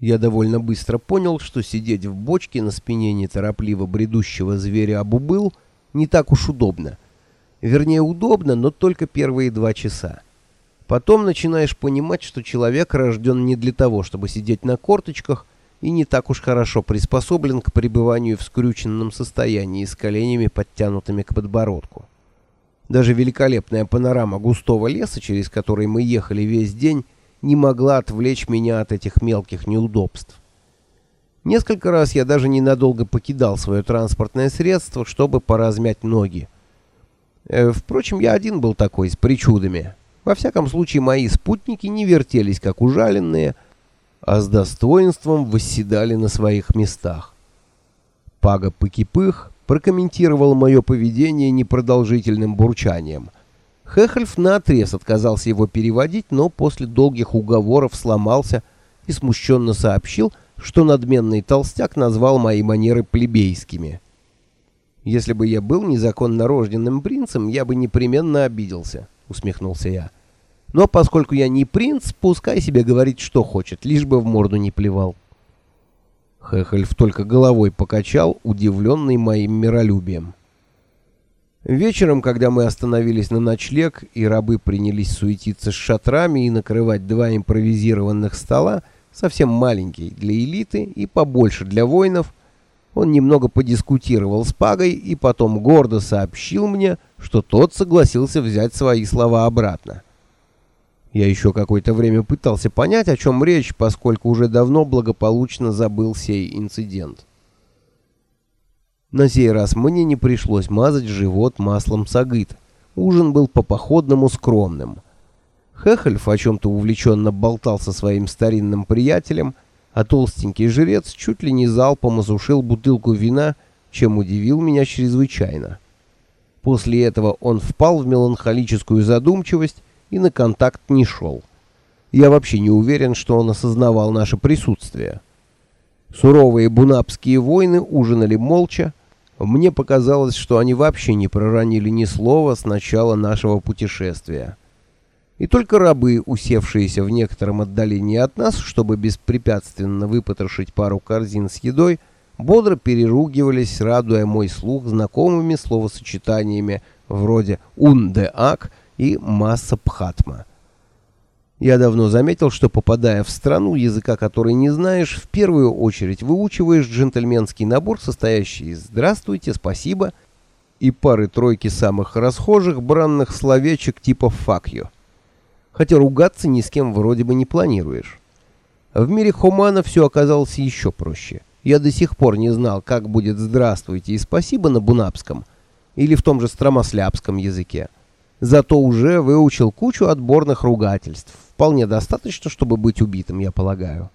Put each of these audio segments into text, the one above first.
Я довольно быстро понял, что сидеть в бочке на спине неторопливо бредущего зверя обубыл не так уж удобно. Вернее, удобно, но только первые два часа. Потом начинаешь понимать, что человек рожден не для того, чтобы сидеть на корточках, и не так уж хорошо приспособлен к пребыванию в скрюченном состоянии с коленями подтянутыми к подбородку. Даже великолепная панорама густого леса, через который мы ехали весь день, не могла отвлечь меня от этих мелких неудобств. Несколько раз я даже ненадолго покидал свое транспортное средство, чтобы поразмять ноги. Э, впрочем, я один был такой, с причудами. Во всяком случае, мои спутники не вертелись, как ужаленные, а с достоинством восседали на своих местах. Пага Пыкипых прокомментировал мое поведение непродолжительным бурчанием — Хехельф наотрез отказался его переводить, но после долгих уговоров сломался и смущенно сообщил, что надменный толстяк назвал мои манеры плебейскими. «Если бы я был незаконно рожденным принцем, я бы непременно обиделся», — усмехнулся я. «Но поскольку я не принц, пускай себе говорит, что хочет, лишь бы в морду не плевал». Хехельф только головой покачал, удивленный моим миролюбием. Вечером, когда мы остановились на ночлег, и рабы принялись суетиться с шатрами и накрывать два импровизированных стола, совсем маленький для элиты и побольше для воинов, он немного подискутировал с Пагой и потом гордо сообщил мне, что тот согласился взять свои слова обратно. Я еще какое-то время пытался понять, о чем речь, поскольку уже давно благополучно забыл сей инцидент. На сей раз мне не пришлось мазать живот маслом сагыт. Ужин был по-походному скромным. Хехельф о чем-то увлеченно болтал со своим старинным приятелем, а толстенький жрец чуть ли не залпом осушил бутылку вина, чем удивил меня чрезвычайно. После этого он впал в меланхолическую задумчивость и на контакт не шел. Я вообще не уверен, что он осознавал наше присутствие. Суровые бунапские воины ужинали молча, мне показалось, что они вообще не проронили ни слова с начала нашего путешествия. И только рабы, усевшиеся в некотором отдалении от нас, чтобы беспрепятственно выпотрошить пару корзин с едой, бодро переругивались, радуя мой слух знакомыми словосочетаниями вроде «ун-де-ак» и «масса-пхатма». Я давно заметил, что попадая в страну, языка которой не знаешь, в первую очередь выучиваешь джентльменский набор, состоящий из «здравствуйте», «спасибо» и пары-тройки самых расхожих бранных словечек типа «fuck you». Хотя ругаться ни с кем вроде бы не планируешь. В мире Хумана все оказалось еще проще. Я до сих пор не знал, как будет «здравствуйте» и «спасибо» на бунапском или в том же стромослябском языке. Зато уже выучил кучу отборных ругательств Вполне достаточно, чтобы быть убитым, я полагаю.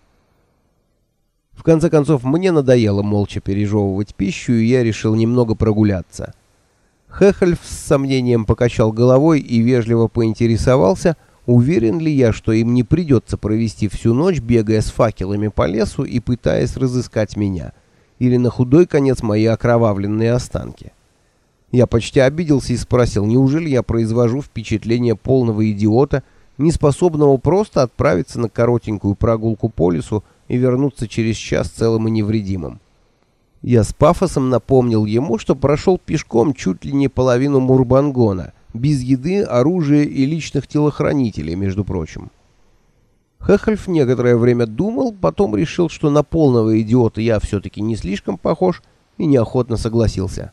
В конце концов, мне надоело молча пережевывать пищу, и я решил немного прогуляться. Хехельф с сомнением покачал головой и вежливо поинтересовался, уверен ли я, что им не придется провести всю ночь, бегая с факелами по лесу и пытаясь разыскать меня, или на худой конец мои окровавленные останки. Я почти обиделся и спросил, неужели я произвожу впечатление полного идиота, неспособного просто отправиться на коротенькую прогулку по лесу и вернуться через час целым и невредимым. Я с пафосом напомнил ему, что прошел пешком чуть ли не половину Мурбангона, без еды, оружия и личных телохранителей, между прочим. Хехельф некоторое время думал, потом решил, что на полного идиота я все-таки не слишком похож, и неохотно согласился.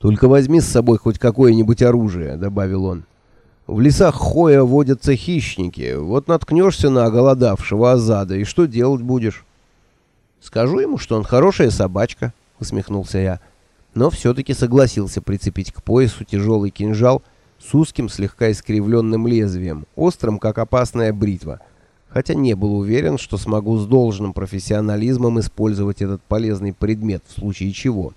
«Только возьми с собой хоть какое-нибудь оружие», — добавил он. В лесах Хоя водятся хищники. Вот наткнешься на оголодавшего Азада, и что делать будешь? Скажу ему, что он хорошая собачка, усмехнулся я. Но все-таки согласился прицепить к поясу тяжелый кинжал с узким, слегка искривленным лезвием, острым, как опасная бритва, хотя не был уверен, что смогу с должным профессионализмом использовать этот полезный предмет в случае чего.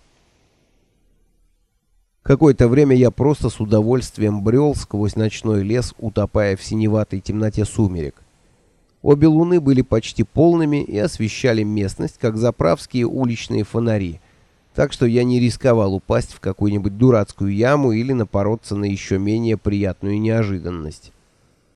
Какое-то время я просто с удовольствием брел сквозь ночной лес, утопая в синеватой темноте сумерек. Обе луны были почти полными и освещали местность, как заправские уличные фонари, так что я не рисковал упасть в какую-нибудь дурацкую яму или напороться на еще менее приятную неожиданность.